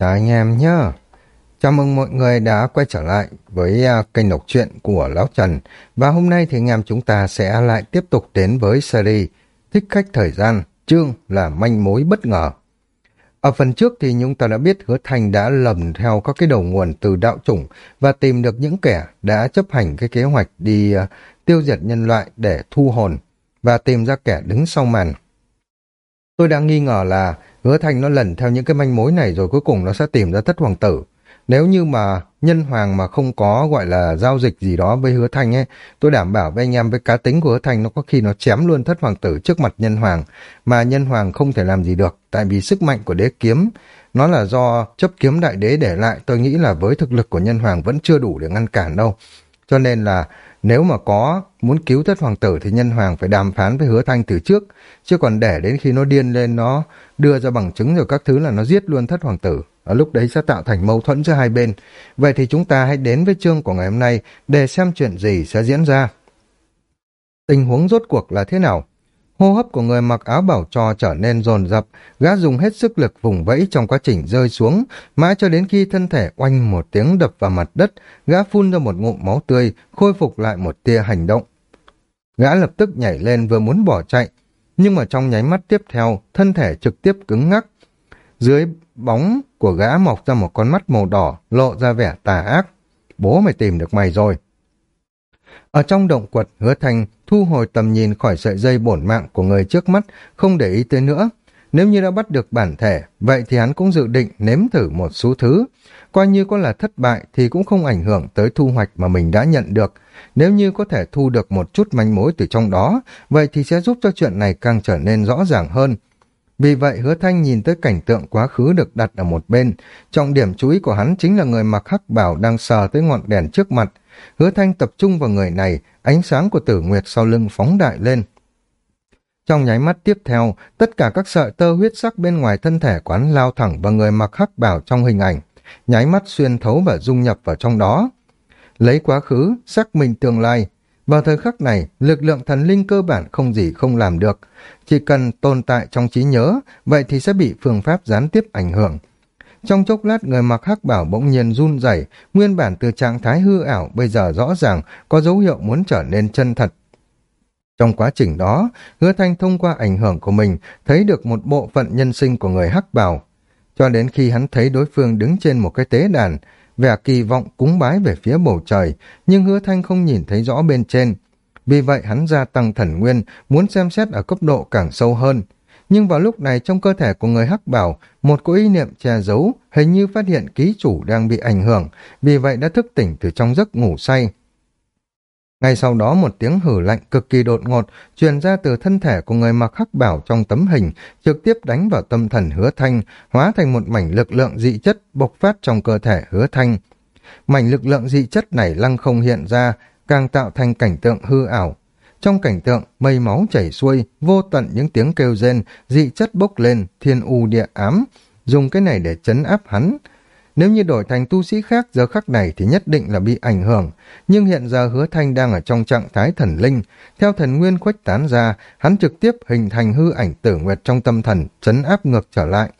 Chào anh em nhé. Chào mừng mọi người đã quay trở lại với à, kênh đọc truyện của Lão Trần. Và hôm nay thì anh em chúng ta sẽ lại tiếp tục đến với series Thích khách thời gian, chương là manh mối bất ngờ. Ở phần trước thì chúng ta đã biết hứa thành đã lầm theo các cái đầu nguồn từ đạo chủng và tìm được những kẻ đã chấp hành cái kế hoạch đi uh, tiêu diệt nhân loại để thu hồn và tìm ra kẻ đứng sau màn. Tôi đang nghi ngờ là hứa thành nó lần theo những cái manh mối này rồi cuối cùng nó sẽ tìm ra thất hoàng tử. Nếu như mà nhân hoàng mà không có gọi là giao dịch gì đó với hứa thanh ấy, tôi đảm bảo với anh em với cá tính của hứa thanh nó có khi nó chém luôn thất hoàng tử trước mặt nhân hoàng, mà nhân hoàng không thể làm gì được, tại vì sức mạnh của đế kiếm, nó là do chấp kiếm đại đế để lại, tôi nghĩ là với thực lực của nhân hoàng vẫn chưa đủ để ngăn cản đâu. Cho nên là nếu mà có muốn cứu thất hoàng tử thì nhân hoàng phải đàm phán với hứa thanh từ trước, chứ còn để đến khi nó điên lên nó đưa ra bằng chứng rồi các thứ là nó giết luôn thất hoàng tử. Ở lúc đấy sẽ tạo thành mâu thuẫn giữa hai bên. Vậy thì chúng ta hãy đến với chương của ngày hôm nay để xem chuyện gì sẽ diễn ra. Tình huống rốt cuộc là thế nào? Hô hấp của người mặc áo bảo trò trở nên dồn dập, gã dùng hết sức lực vùng vẫy trong quá trình rơi xuống, mãi cho đến khi thân thể oanh một tiếng đập vào mặt đất, gã phun ra một ngụm máu tươi, khôi phục lại một tia hành động. Gã lập tức nhảy lên vừa muốn bỏ chạy, nhưng mà trong nháy mắt tiếp theo, thân thể trực tiếp cứng ngắc. Dưới bóng của gã mọc ra một con mắt màu đỏ, lộ ra vẻ tà ác. Bố mày tìm được mày rồi. Ở trong động quật, hứa thành thu hồi tầm nhìn khỏi sợi dây bổn mạng của người trước mắt, không để ý tới nữa. Nếu như đã bắt được bản thể, vậy thì hắn cũng dự định nếm thử một số thứ. Coi như có là thất bại thì cũng không ảnh hưởng tới thu hoạch mà mình đã nhận được. Nếu như có thể thu được một chút manh mối từ trong đó, vậy thì sẽ giúp cho chuyện này càng trở nên rõ ràng hơn. Vì vậy hứa thanh nhìn tới cảnh tượng quá khứ được đặt ở một bên. Trọng điểm chú ý của hắn chính là người mặc hắc bảo đang sờ tới ngọn đèn trước mặt. Hứa thanh tập trung vào người này, ánh sáng của tử nguyệt sau lưng phóng đại lên. Trong nháy mắt tiếp theo, tất cả các sợi tơ huyết sắc bên ngoài thân thể quán lao thẳng vào người mặc hắc bảo trong hình ảnh, nháy mắt xuyên thấu và dung nhập vào trong đó. Lấy quá khứ, xác minh tương lai. Vào thời khắc này, lực lượng thần linh cơ bản không gì không làm được. Chỉ cần tồn tại trong trí nhớ, vậy thì sẽ bị phương pháp gián tiếp ảnh hưởng. Trong chốc lát người mặc hắc bảo bỗng nhiên run rẩy, nguyên bản từ trạng thái hư ảo bây giờ rõ ràng có dấu hiệu muốn trở nên chân thật. Trong quá trình đó, hứa thanh thông qua ảnh hưởng của mình thấy được một bộ phận nhân sinh của người hắc bảo. Cho đến khi hắn thấy đối phương đứng trên một cái tế đàn, vẻ kỳ vọng cúng bái về phía bầu trời, nhưng hứa thanh không nhìn thấy rõ bên trên. Vì vậy hắn gia tăng thần nguyên, muốn xem xét ở cấp độ càng sâu hơn. Nhưng vào lúc này trong cơ thể của người hắc bảo, một cỗ ý niệm che giấu, hình như phát hiện ký chủ đang bị ảnh hưởng, vì vậy đã thức tỉnh từ trong giấc ngủ say. Ngay sau đó một tiếng hử lạnh cực kỳ đột ngột truyền ra từ thân thể của người mặc hắc bảo trong tấm hình, trực tiếp đánh vào tâm thần hứa thanh, hóa thành một mảnh lực lượng dị chất bộc phát trong cơ thể hứa thanh. Mảnh lực lượng dị chất này lăng không hiện ra, càng tạo thành cảnh tượng hư ảo. Trong cảnh tượng, mây máu chảy xuôi, vô tận những tiếng kêu rên, dị chất bốc lên, thiên u địa ám, dùng cái này để chấn áp hắn. Nếu như đổi thành tu sĩ khác giờ khắc này thì nhất định là bị ảnh hưởng, nhưng hiện giờ hứa thanh đang ở trong trạng thái thần linh, theo thần nguyên khuếch tán ra, hắn trực tiếp hình thành hư ảnh tử nguyệt trong tâm thần, chấn áp ngược trở lại.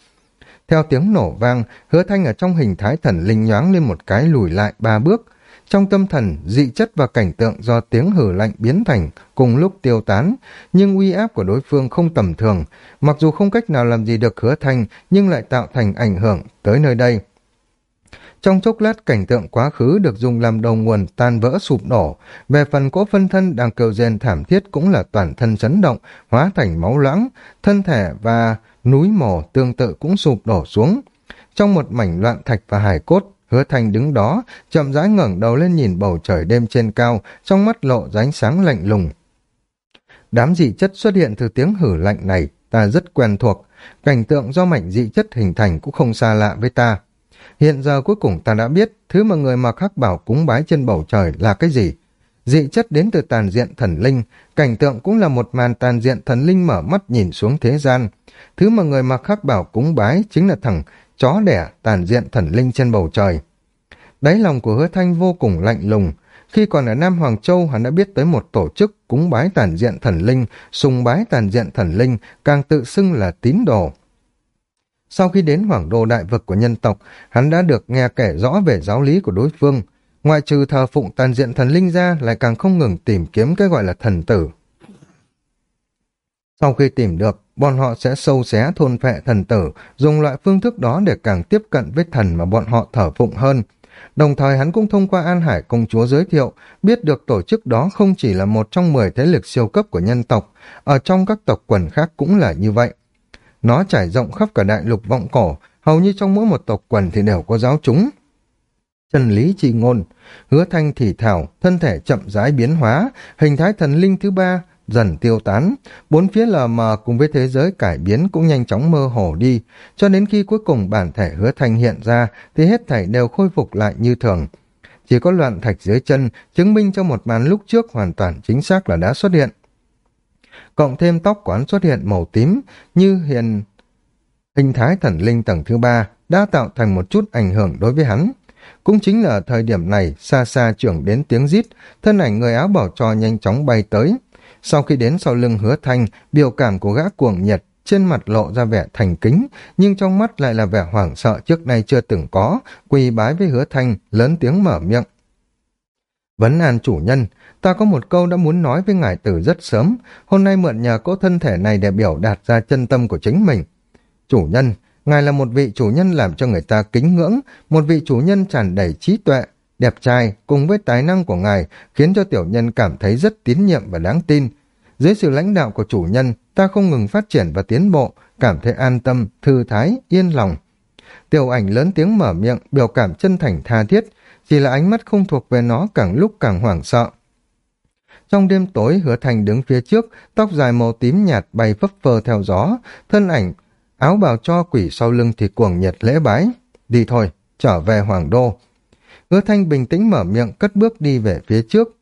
Theo tiếng nổ vang, hứa thanh ở trong hình thái thần linh nhoáng lên một cái lùi lại ba bước, trong tâm thần, dị chất và cảnh tượng do tiếng hử lạnh biến thành cùng lúc tiêu tán, nhưng uy áp của đối phương không tầm thường, mặc dù không cách nào làm gì được hứa thanh nhưng lại tạo thành ảnh hưởng tới nơi đây. Trong chốc lát cảnh tượng quá khứ được dùng làm đầu nguồn tan vỡ sụp đổ, về phần cỗ phân thân đang kêu rên thảm thiết cũng là toàn thân chấn động, hóa thành máu loãng, thân thể và núi mồ tương tự cũng sụp đổ xuống. Trong một mảnh loạn thạch và hải cốt, Hứa Thành đứng đó, chậm rãi ngẩng đầu lên nhìn bầu trời đêm trên cao, trong mắt lộ ránh sáng lạnh lùng. Đám dị chất xuất hiện từ tiếng hử lạnh này, ta rất quen thuộc. Cảnh tượng do mảnh dị chất hình thành cũng không xa lạ với ta. Hiện giờ cuối cùng ta đã biết thứ mà người mặc hắc bảo cúng bái trên bầu trời là cái gì. Dị chất đến từ tàn diện thần linh, cảnh tượng cũng là một màn tàn diện thần linh mở mắt nhìn xuống thế gian. Thứ mà người mặc hắc bảo cúng bái chính là thằng chó đẻ tàn diện thần linh trên bầu trời. Đáy lòng của hứa thanh vô cùng lạnh lùng. Khi còn ở Nam Hoàng Châu, hắn đã biết tới một tổ chức cúng bái tàn diện thần linh, sùng bái tàn diện thần linh, càng tự xưng là tín đồ. Sau khi đến hoàng đô đại vực của nhân tộc, hắn đã được nghe kể rõ về giáo lý của đối phương. Ngoại trừ thờ phụng tàn diện thần linh ra lại càng không ngừng tìm kiếm cái gọi là thần tử. Sau khi tìm được, bọn họ sẽ sâu xé thôn phệ thần tử, dùng loại phương thức đó để càng tiếp cận với thần mà bọn họ thờ phụng hơn. Đồng thời hắn cũng thông qua An Hải công chúa giới thiệu, biết được tổ chức đó không chỉ là một trong 10 thế lực siêu cấp của nhân tộc, ở trong các tộc quần khác cũng là như vậy. Nó trải rộng khắp cả đại lục vọng cổ, hầu như trong mỗi một tộc quần thì đều có giáo chúng. Chân lý chi ngôn, hứa thanh thì thảo, thân thể chậm rãi biến hóa, hình thái thần linh thứ ba dần tiêu tán, bốn phía lờ mờ cùng với thế giới cải biến cũng nhanh chóng mơ hồ đi, cho đến khi cuối cùng bản thể hứa thanh hiện ra thì hết thảy đều khôi phục lại như thường. Chỉ có loạn thạch dưới chân chứng minh cho một màn lúc trước hoàn toàn chính xác là đã xuất hiện. Cộng thêm tóc quán xuất hiện màu tím như hiền hình thái thần linh tầng thứ ba đã tạo thành một chút ảnh hưởng đối với hắn. Cũng chính là thời điểm này, xa xa trưởng đến tiếng rít, thân ảnh người áo bảo trò nhanh chóng bay tới. Sau khi đến sau lưng hứa thanh, biểu cảm của gã cuồng nhiệt, trên mặt lộ ra vẻ thành kính, nhưng trong mắt lại là vẻ hoảng sợ trước nay chưa từng có, quỳ bái với hứa thanh, lớn tiếng mở miệng. Vấn an chủ nhân, ta có một câu đã muốn nói với ngài từ rất sớm, hôm nay mượn nhờ cỗ thân thể này để biểu đạt ra chân tâm của chính mình. Chủ nhân, ngài là một vị chủ nhân làm cho người ta kính ngưỡng, một vị chủ nhân tràn đầy trí tuệ, đẹp trai cùng với tài năng của ngài khiến cho tiểu nhân cảm thấy rất tín nhiệm và đáng tin. Dưới sự lãnh đạo của chủ nhân, ta không ngừng phát triển và tiến bộ, cảm thấy an tâm, thư thái, yên lòng. Tiểu ảnh lớn tiếng mở miệng, biểu cảm chân thành tha thiết, chỉ là ánh mắt không thuộc về nó càng lúc càng hoảng sợ. Trong đêm tối, hứa thành đứng phía trước, tóc dài màu tím nhạt bay phấp phơ theo gió, thân ảnh, áo bào cho quỷ sau lưng thì cuồng nhiệt lễ bái. Đi thôi, trở về Hoàng Đô. Hứa Thanh bình tĩnh mở miệng cất bước đi về phía trước.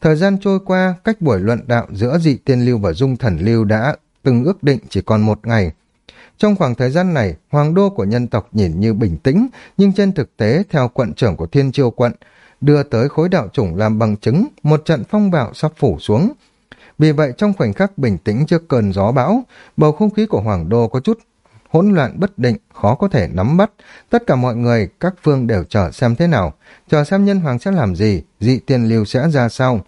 Thời gian trôi qua, cách buổi luận đạo giữa dị tiên lưu và dung thần lưu đã từng ước định chỉ còn một ngày. Trong khoảng thời gian này, hoàng đô của nhân tộc nhìn như bình tĩnh, nhưng trên thực tế, theo quận trưởng của Thiên Chiêu quận, đưa tới khối đạo chủng làm bằng chứng, một trận phong bạo sắp phủ xuống. Vì vậy, trong khoảnh khắc bình tĩnh trước cơn gió bão, bầu không khí của hoàng đô có chút hỗn loạn bất định, khó có thể nắm bắt. Tất cả mọi người, các phương đều chờ xem thế nào, chờ xem nhân hoàng sẽ làm gì, dị tiên lưu sẽ ra sao.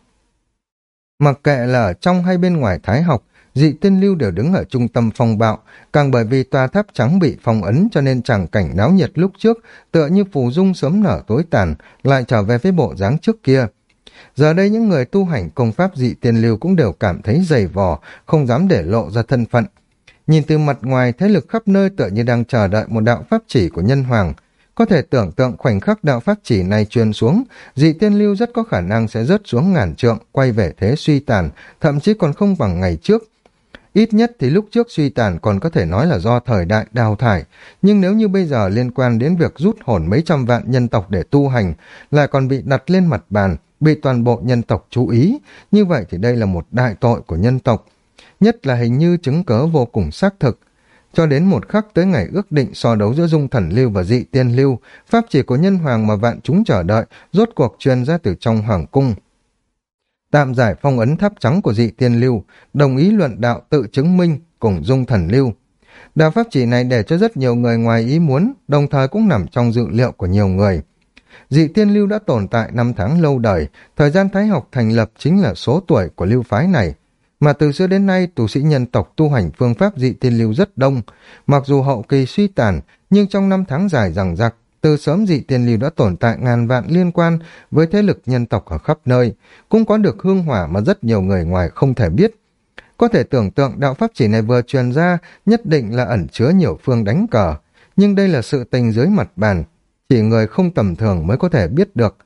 Mặc kệ là ở trong hay bên ngoài thái học, dị tiên lưu đều đứng ở trung tâm phong bạo, càng bởi vì tòa tháp trắng bị phong ấn cho nên chẳng cảnh náo nhiệt lúc trước, tựa như phù dung sớm nở tối tàn, lại trở về với bộ dáng trước kia. Giờ đây những người tu hành công pháp dị tiên lưu cũng đều cảm thấy dày vò, không dám để lộ ra thân phận. Nhìn từ mặt ngoài, thế lực khắp nơi tựa như đang chờ đợi một đạo pháp chỉ của nhân hoàng. Có thể tưởng tượng khoảnh khắc đạo pháp chỉ này truyền xuống, dị tiên lưu rất có khả năng sẽ rớt xuống ngàn trượng, quay về thế suy tàn, thậm chí còn không bằng ngày trước. Ít nhất thì lúc trước suy tàn còn có thể nói là do thời đại đào thải, nhưng nếu như bây giờ liên quan đến việc rút hồn mấy trăm vạn nhân tộc để tu hành, lại còn bị đặt lên mặt bàn, bị toàn bộ nhân tộc chú ý, như vậy thì đây là một đại tội của nhân tộc nhất là hình như chứng cớ vô cùng xác thực. Cho đến một khắc tới ngày ước định so đấu giữa dung thần lưu và dị tiên lưu, pháp chỉ của nhân hoàng mà vạn chúng chờ đợi, rốt cuộc truyền ra từ trong hoàng cung. Tạm giải phong ấn tháp trắng của dị tiên lưu, đồng ý luận đạo tự chứng minh cùng dung thần lưu. Đạo pháp chỉ này để cho rất nhiều người ngoài ý muốn, đồng thời cũng nằm trong dự liệu của nhiều người. Dị tiên lưu đã tồn tại năm tháng lâu đời, thời gian thái học thành lập chính là số tuổi của lưu phái này, mà từ xưa đến nay tu sĩ nhân tộc tu hành phương pháp dị tiên lưu rất đông, mặc dù hậu kỳ suy tàn, nhưng trong năm tháng dài rằng rặc, từ sớm dị tiên lưu đã tồn tại ngàn vạn liên quan với thế lực nhân tộc ở khắp nơi, cũng có được hương hỏa mà rất nhiều người ngoài không thể biết. Có thể tưởng tượng đạo pháp chỉ này vừa truyền ra nhất định là ẩn chứa nhiều phương đánh cờ, nhưng đây là sự tình dưới mặt bàn, chỉ người không tầm thường mới có thể biết được,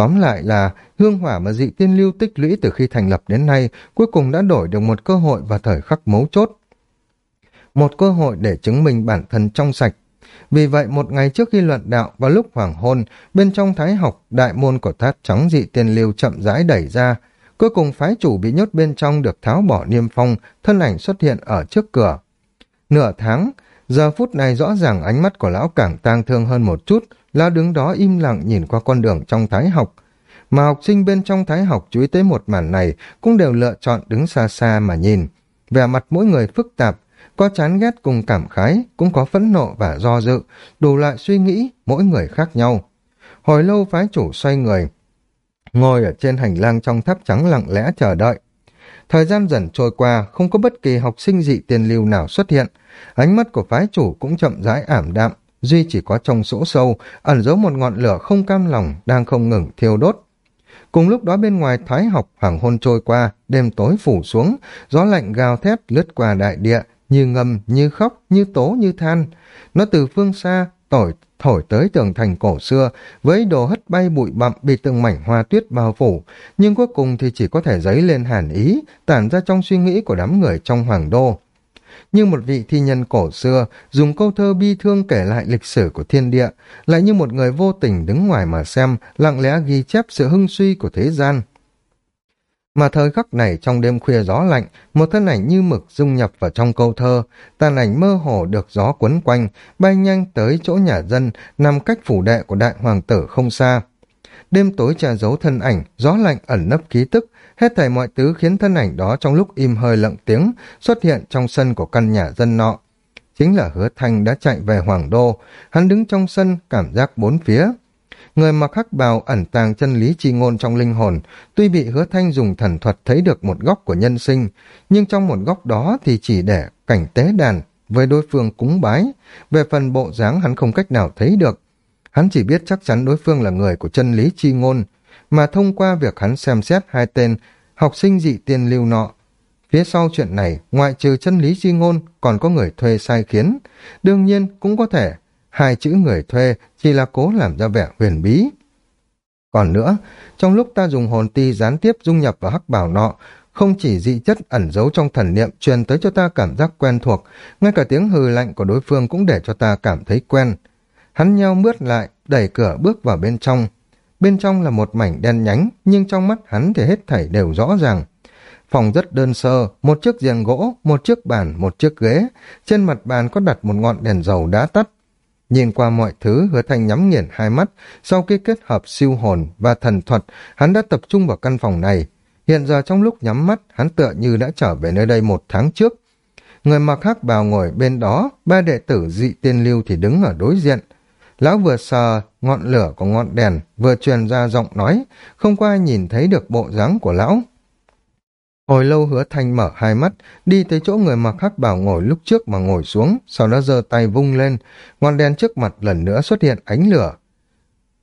Tóm lại là hương hỏa mà dị tiên lưu tích lũy từ khi thành lập đến nay cuối cùng đã đổi được một cơ hội và thời khắc mấu chốt. Một cơ hội để chứng minh bản thân trong sạch. Vì vậy một ngày trước khi luận đạo vào lúc hoàng hôn, bên trong thái học, đại môn của thát trắng dị tiên lưu chậm rãi đẩy ra. Cuối cùng phái chủ bị nhốt bên trong được tháo bỏ niêm phong, thân ảnh xuất hiện ở trước cửa. Nửa tháng, giờ phút này rõ ràng ánh mắt của lão càng tang thương hơn một chút, Lão đứng đó im lặng nhìn qua con đường trong thái học. Mà học sinh bên trong thái học chú ý tới một màn này cũng đều lựa chọn đứng xa xa mà nhìn. Vẻ mặt mỗi người phức tạp, có chán ghét cùng cảm khái, cũng có phẫn nộ và do dự, đủ loại suy nghĩ, mỗi người khác nhau. Hồi lâu phái chủ xoay người, ngồi ở trên hành lang trong tháp trắng lặng lẽ chờ đợi. Thời gian dần trôi qua, không có bất kỳ học sinh dị tiền lưu nào xuất hiện. Ánh mắt của phái chủ cũng chậm rãi ảm đạm, duy chỉ có trong sỗ sâu, ẩn giấu một ngọn lửa không cam lòng đang không ngừng thiêu đốt. Cùng lúc đó bên ngoài thái học hoàng hôn trôi qua, đêm tối phủ xuống, gió lạnh gào thét lướt qua đại địa, như ngầm, như khóc, như tố, như than. Nó từ phương xa, thổi thổi tới tường thành cổ xưa, với đồ hất bay bụi bặm bị từng mảnh hoa tuyết bao phủ, nhưng cuối cùng thì chỉ có thể dấy lên hàn ý, tản ra trong suy nghĩ của đám người trong hoàng đô. Như một vị thi nhân cổ xưa, dùng câu thơ bi thương kể lại lịch sử của thiên địa, lại như một người vô tình đứng ngoài mà xem, lặng lẽ ghi chép sự hưng suy của thế gian. Mà thời khắc này trong đêm khuya gió lạnh, một thân ảnh như mực dung nhập vào trong câu thơ, tàn ảnh mơ hồ được gió quấn quanh, bay nhanh tới chỗ nhà dân, nằm cách phủ đệ của đại hoàng tử không xa. Đêm tối che giấu thân ảnh, gió lạnh ẩn nấp ký tức, hết thảy mọi thứ khiến thân ảnh đó trong lúc im hơi lặng tiếng xuất hiện trong sân của căn nhà dân nọ. Chính là hứa thanh đã chạy về Hoàng Đô, hắn đứng trong sân cảm giác bốn phía, người mặc hắc bào ẩn tàng chân lý chi ngôn trong linh hồn, tuy bị hứa thanh dùng thần thuật thấy được một góc của nhân sinh, nhưng trong một góc đó thì chỉ để cảnh tế đàn với đối phương cúng bái, về phần bộ dáng hắn không cách nào thấy được. Hắn chỉ biết chắc chắn đối phương là người của chân lý chi ngôn, mà thông qua việc hắn xem xét hai tên học sinh dị tiên lưu nọ. Phía sau chuyện này, ngoại trừ chân lý chi ngôn, còn có người thuê sai khiến. Đương nhiên, cũng có thể hai chữ người thuê chỉ là cố làm ra vẻ huyền bí. Còn nữa, trong lúc ta dùng hồn ti gián tiếp dung nhập vào hắc bảo nọ, không chỉ dị chất ẩn giấu trong thần niệm truyền tới cho ta cảm giác quen thuộc, ngay cả tiếng hừ lạnh của đối phương cũng để cho ta cảm thấy quen. Hắn nheo mướt lại, đẩy cửa bước vào bên trong. Bên trong là một mảnh đen nhánh, nhưng trong mắt hắn thì hết thảy đều rõ ràng. Phòng rất đơn sơ, một chiếc giường gỗ, một chiếc bàn, một chiếc ghế. Trên mặt bàn có đặt một ngọn đèn dầu đã tắt, Nhìn qua mọi thứ, hứa thanh nhắm nghiền hai mắt, sau khi kết hợp siêu hồn và thần thuật, hắn đã tập trung vào căn phòng này. Hiện giờ trong lúc nhắm mắt, hắn tựa như đã trở về nơi đây một tháng trước. Người mặc hắc bào ngồi bên đó, ba đệ tử dị tiên lưu thì đứng ở đối diện. Lão vừa sờ ngọn lửa của ngọn đèn, vừa truyền ra giọng nói, không có ai nhìn thấy được bộ dáng của lão. Hồi lâu hứa thanh mở hai mắt, đi tới chỗ người mặc hắc bảo ngồi lúc trước mà ngồi xuống, sau đó giơ tay vung lên, ngọn đèn trước mặt lần nữa xuất hiện ánh lửa.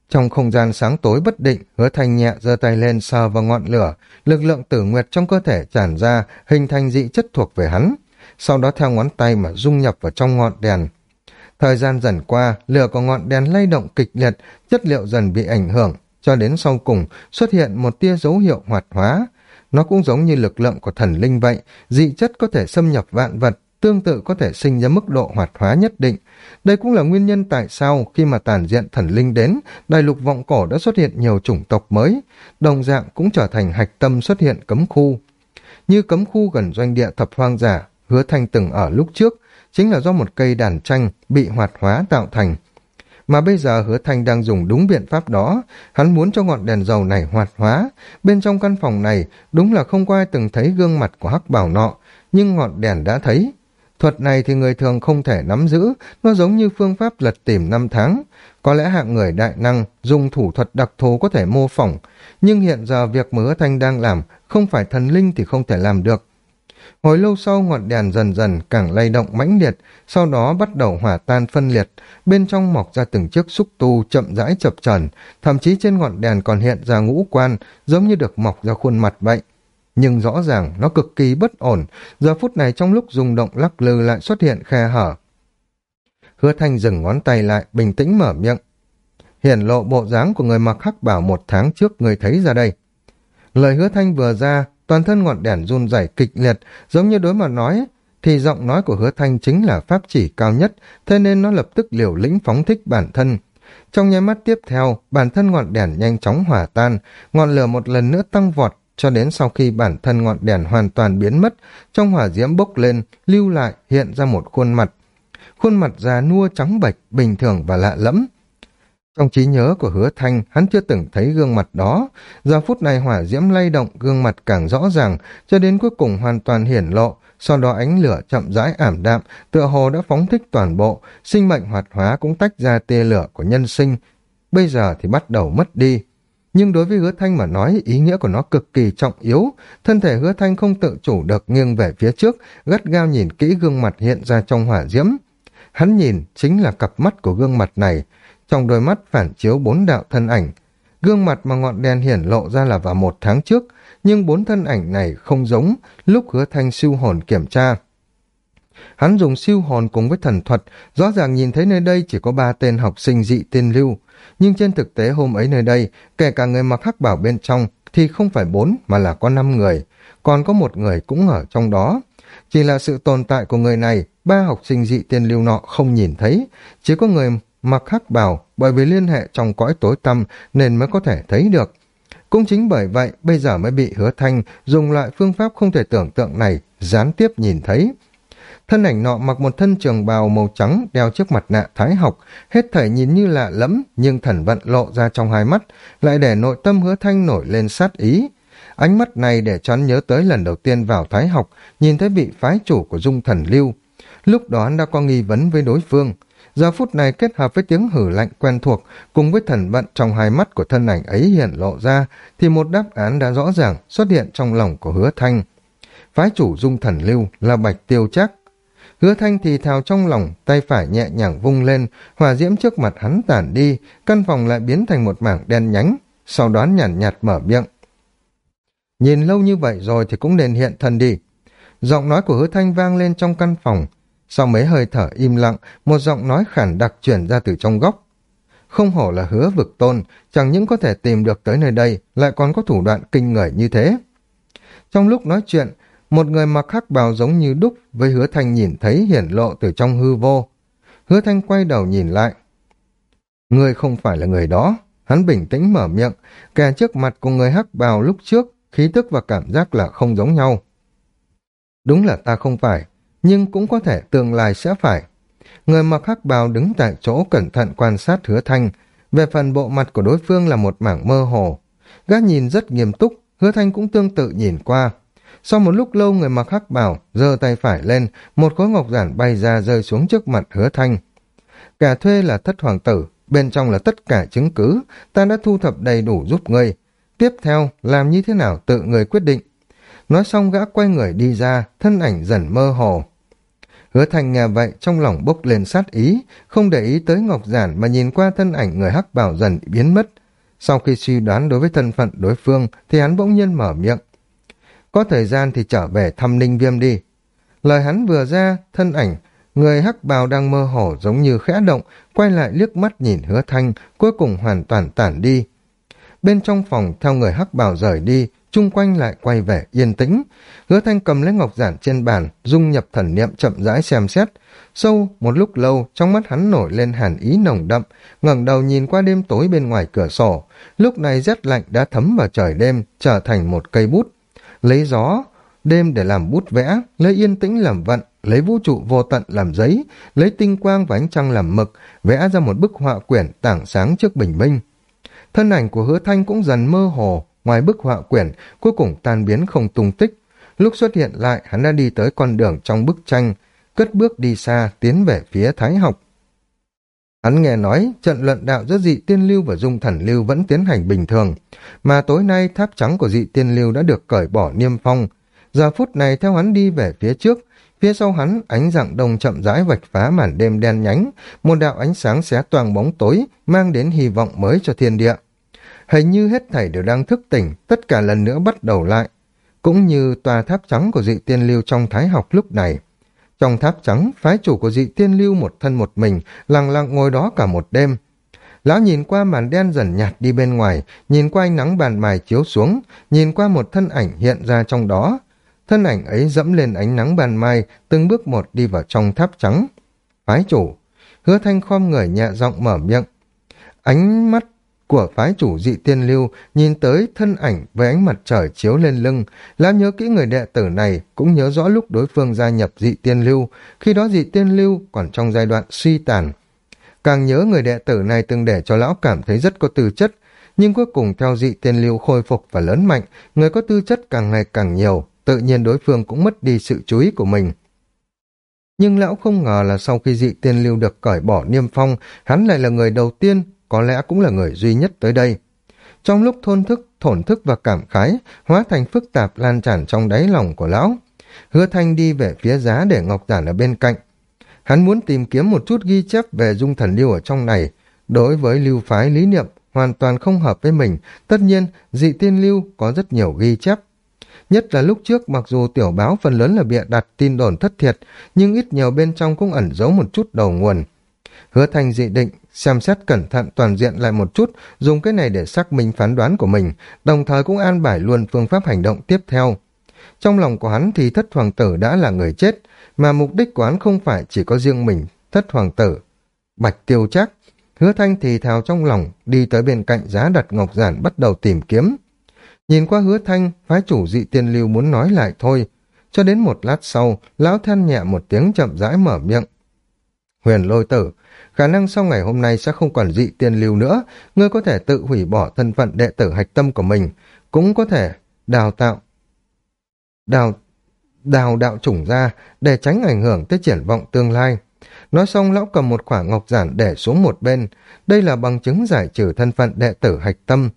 Trong không gian sáng tối bất định, hứa thanh nhẹ giơ tay lên sờ vào ngọn lửa, lực lượng tử nguyệt trong cơ thể tràn ra, hình thành dị chất thuộc về hắn. Sau đó theo ngón tay mà dung nhập vào trong ngọn đèn. Thời gian dần qua, lửa của ngọn đèn lay động kịch liệt, chất liệu dần bị ảnh hưởng, cho đến sau cùng xuất hiện một tia dấu hiệu hoạt hóa, nó cũng giống như lực lượng của thần linh vậy, dị chất có thể xâm nhập vạn vật, tương tự có thể sinh ra mức độ hoạt hóa nhất định. Đây cũng là nguyên nhân tại sao khi mà tàn diện thần linh đến, đại lục vọng cổ đã xuất hiện nhiều chủng tộc mới, đồng dạng cũng trở thành hạch tâm xuất hiện cấm khu. Như cấm khu gần doanh địa thập hoang giả, hứa thanh từng ở lúc trước, chính là do một cây đàn tranh bị hoạt hóa tạo thành. Mà bây giờ hứa thanh đang dùng đúng biện pháp đó, hắn muốn cho ngọn đèn dầu này hoạt hóa. Bên trong căn phòng này, đúng là không có ai từng thấy gương mặt của hắc bảo nọ, nhưng ngọn đèn đã thấy. Thuật này thì người thường không thể nắm giữ, nó giống như phương pháp lật tìm năm tháng. Có lẽ hạng người đại năng dùng thủ thuật đặc thù có thể mô phỏng, nhưng hiện giờ việc mà hứa thanh đang làm không phải thần linh thì không thể làm được. Hồi lâu sau ngọn đèn dần dần càng lay động mãnh liệt, sau đó bắt đầu hỏa tan phân liệt, bên trong mọc ra từng chiếc xúc tu chậm rãi chập chờn, thậm chí trên ngọn đèn còn hiện ra ngũ quan, giống như được mọc ra khuôn mặt vậy. Nhưng rõ ràng nó cực kỳ bất ổn, giờ phút này trong lúc rung động lắc lư lại xuất hiện khe hở. Hứa Thanh dừng ngón tay lại, bình tĩnh mở miệng. Hiển lộ bộ dáng của người mặc khắc bảo một tháng trước người thấy ra đây. Lời hứa Thanh vừa ra, toàn thân ngọn đèn run rẩy kịch liệt, giống như đối mặt nói, thì giọng nói của hứa thanh chính là pháp chỉ cao nhất, thế nên nó lập tức liều lĩnh phóng thích bản thân. Trong nháy mắt tiếp theo, bản thân ngọn đèn nhanh chóng hỏa tan, ngọn lửa một lần nữa tăng vọt, cho đến sau khi bản thân ngọn đèn hoàn toàn biến mất, trong hỏa diễm bốc lên, lưu lại, hiện ra một khuôn mặt. Khuôn mặt già nua trắng bệch, bình thường và lạ lẫm. Trong trí nhớ của hứa thanh, hắn chưa từng thấy gương mặt đó. Giờ phút này hỏa diễm lay động, gương mặt càng rõ ràng, cho đến cuối cùng hoàn toàn hiển lộ. Sau đó ánh lửa chậm rãi ảm đạm, tựa hồ đã phóng thích toàn bộ, sinh mệnh hoạt hóa cũng tách ra tia lửa của nhân sinh. Bây giờ thì bắt đầu mất đi. Nhưng đối với hứa thanh mà nói, ý nghĩa của nó cực kỳ trọng yếu. Thân thể hứa thanh không tự chủ được nghiêng về phía trước, gắt gao nhìn kỹ gương mặt hiện ra trong hỏa diễm. Hắn nhìn chính là cặp mắt của gương mặt này, trong đôi mắt phản chiếu bốn đạo thân ảnh. Gương mặt mà ngọn đèn hiển lộ ra là vào một tháng trước, nhưng bốn thân ảnh này không giống lúc hứa thanh siêu hồn kiểm tra. Hắn dùng siêu hồn cùng với thần thuật, rõ ràng nhìn thấy nơi đây chỉ có ba tên học sinh dị tiên lưu, nhưng trên thực tế hôm ấy nơi đây, kể cả người mặc hắc bảo bên trong, thì không phải bốn mà là có năm người, còn có một người cũng ở trong đó. Chỉ là sự tồn tại của người này, ba học sinh dị tiên lưu nọ không nhìn thấy, chỉ có người mặc hắc bào bởi vì liên hệ trong cõi tối tăm nên mới có thể thấy được. Cũng chính bởi vậy bây giờ mới bị hứa thanh dùng loại phương pháp không thể tưởng tượng này gián tiếp nhìn thấy. Thân ảnh nọ mặc một thân trường bào màu trắng đeo trước mặt nạ thái học, hết thảy nhìn như lạ lẫm nhưng thần vận lộ ra trong hai mắt, lại để nội tâm hứa thanh nổi lên sát ý. Ánh mắt này để cho nhớ tới lần đầu tiên vào thái học, nhìn thấy vị phái chủ của dung thần lưu. Lúc đó anh đã có nghi vấn với đối phương, Giờ phút này kết hợp với tiếng hử lạnh quen thuộc cùng với thần vận trong hai mắt của thân ảnh ấy hiện lộ ra thì một đáp án đã rõ ràng xuất hiện trong lòng của hứa thanh. Phái chủ dung thần lưu là bạch tiêu chắc. Hứa thanh thì thào trong lòng, tay phải nhẹ nhàng vung lên, hòa diễm trước mặt hắn tản đi, căn phòng lại biến thành một mảng đen nhánh, sau đó nhàn nhạt, nhạt mở miệng. Nhìn lâu như vậy rồi thì cũng nên hiện thân đi. Giọng nói của hứa thanh vang lên trong căn phòng, sau mấy hơi thở im lặng, một giọng nói khản đặc chuyển ra từ trong góc. Không hổ là hứa vực tôn, chẳng những có thể tìm được tới nơi đây, lại còn có thủ đoạn kinh người như thế. Trong lúc nói chuyện, một người mặc khắc bào giống như đúc với hứa thanh nhìn thấy hiển lộ từ trong hư vô. Hứa thanh quay đầu nhìn lại. Người không phải là người đó. Hắn bình tĩnh mở miệng, kẻ trước mặt của người hắc bào lúc trước, khí tức và cảm giác là không giống nhau. Đúng là ta không phải, nhưng cũng có thể tương lai sẽ phải. Người mặc hắc bào đứng tại chỗ cẩn thận quan sát hứa thanh, về phần bộ mặt của đối phương là một mảng mơ hồ. Gã nhìn rất nghiêm túc, hứa thanh cũng tương tự nhìn qua. Sau một lúc lâu người mặc hắc bào giơ tay phải lên, một khối ngọc giản bay ra rơi xuống trước mặt hứa thanh. Cả thuê là thất hoàng tử, bên trong là tất cả chứng cứ, ta đã thu thập đầy đủ giúp ngươi. Tiếp theo, làm như thế nào tự người quyết định. Nói xong gã quay người đi ra, thân ảnh dần mơ hồ. Hứa thành nghe vậy trong lòng bốc lên sát ý, không để ý tới Ngọc Giản mà nhìn qua thân ảnh người hắc bảo dần biến mất. Sau khi suy đoán đối với thân phận đối phương thì hắn bỗng nhiên mở miệng. Có thời gian thì trở về thăm ninh viêm đi. Lời hắn vừa ra, thân ảnh, người hắc bào đang mơ hồ giống như khẽ động, quay lại liếc mắt nhìn hứa thanh, cuối cùng hoàn toàn tản đi. Bên trong phòng theo người hắc bào rời đi, chung quanh lại quay về yên tĩnh. Hứa thanh cầm lấy ngọc giản trên bàn, dung nhập thần niệm chậm rãi xem xét. Sâu một lúc lâu, trong mắt hắn nổi lên hàn ý nồng đậm, ngẩng đầu nhìn qua đêm tối bên ngoài cửa sổ. Lúc này rét lạnh đã thấm vào trời đêm, trở thành một cây bút. Lấy gió, đêm để làm bút vẽ, lấy yên tĩnh làm vận, lấy vũ trụ vô tận làm giấy, lấy tinh quang và ánh trăng làm mực, vẽ ra một bức họa quyển tảng sáng trước bình minh. Thân ảnh của hứa thanh cũng dần mơ hồ, ngoài bức họa quyển, cuối cùng tan biến không tung tích. Lúc xuất hiện lại, hắn đã đi tới con đường trong bức tranh, cất bước đi xa, tiến về phía Thái học. Hắn nghe nói, trận luận đạo giữa dị tiên lưu và dung thần lưu vẫn tiến hành bình thường, mà tối nay tháp trắng của dị tiên lưu đã được cởi bỏ niêm phong. Giờ phút này theo hắn đi về phía trước, phía sau hắn ánh dạng đông chậm rãi vạch phá màn đêm đen nhánh, một đạo ánh sáng xé toàn bóng tối, mang đến hy vọng mới cho thiên địa. Hình như hết thảy đều đang thức tỉnh, tất cả lần nữa bắt đầu lại. Cũng như tòa tháp trắng của dị tiên lưu trong thái học lúc này. Trong tháp trắng, phái chủ của dị tiên lưu một thân một mình, lặng lặng ngồi đó cả một đêm. Lão nhìn qua màn đen dần nhạt đi bên ngoài, nhìn qua ánh nắng bàn mài chiếu xuống, nhìn qua một thân ảnh hiện ra trong đó. Thân ảnh ấy dẫm lên ánh nắng bàn mai, từng bước một đi vào trong tháp trắng. Phái chủ, hứa thanh khom người nhẹ giọng mở miệng. Ánh mắt của phái chủ dị tiên lưu nhìn tới thân ảnh với ánh mặt trời chiếu lên lưng, lão nhớ kỹ người đệ tử này cũng nhớ rõ lúc đối phương gia nhập dị tiên lưu, khi đó dị tiên lưu còn trong giai đoạn suy tàn. Càng nhớ người đệ tử này từng để cho lão cảm thấy rất có tư chất, nhưng cuối cùng theo dị tiên lưu khôi phục và lớn mạnh, người có tư chất càng ngày càng nhiều, tự nhiên đối phương cũng mất đi sự chú ý của mình. Nhưng lão không ngờ là sau khi dị tiên lưu được cởi bỏ niêm phong, hắn lại là người đầu tiên, có lẽ cũng là người duy nhất tới đây. Trong lúc thôn thức, thổn thức và cảm khái, hóa thành phức tạp lan tràn trong đáy lòng của lão. Hứa thanh đi về phía giá để Ngọc Giản ở bên cạnh. Hắn muốn tìm kiếm một chút ghi chép về dung thần lưu ở trong này. Đối với lưu phái lý niệm, hoàn toàn không hợp với mình. Tất nhiên, dị tiên lưu có rất nhiều ghi chép. Nhất là lúc trước mặc dù tiểu báo phần lớn là bịa đặt tin đồn thất thiệt, nhưng ít nhiều bên trong cũng ẩn giấu một chút đầu nguồn. Hứa Thanh dị định, xem xét cẩn thận toàn diện lại một chút, dùng cái này để xác minh phán đoán của mình, đồng thời cũng an bài luôn phương pháp hành động tiếp theo. Trong lòng của hắn thì thất hoàng tử đã là người chết, mà mục đích của hắn không phải chỉ có riêng mình, thất hoàng tử. Bạch tiêu chắc, hứa thanh thì thào trong lòng, đi tới bên cạnh giá đặt ngọc giản bắt đầu tìm kiếm. Nhìn qua hứa thanh, phái chủ dị tiên lưu muốn nói lại thôi. Cho đến một lát sau, lão than nhẹ một tiếng chậm rãi mở miệng. Huyền lôi tử, khả năng sau ngày hôm nay sẽ không còn dị tiên lưu nữa, ngươi có thể tự hủy bỏ thân phận đệ tử hạch tâm của mình, cũng có thể đào tạo, đào, đào đạo chủng ra để tránh ảnh hưởng tới triển vọng tương lai. Nói xong lão cầm một quả ngọc giản để xuống một bên, đây là bằng chứng giải trừ thân phận đệ tử hạch tâm,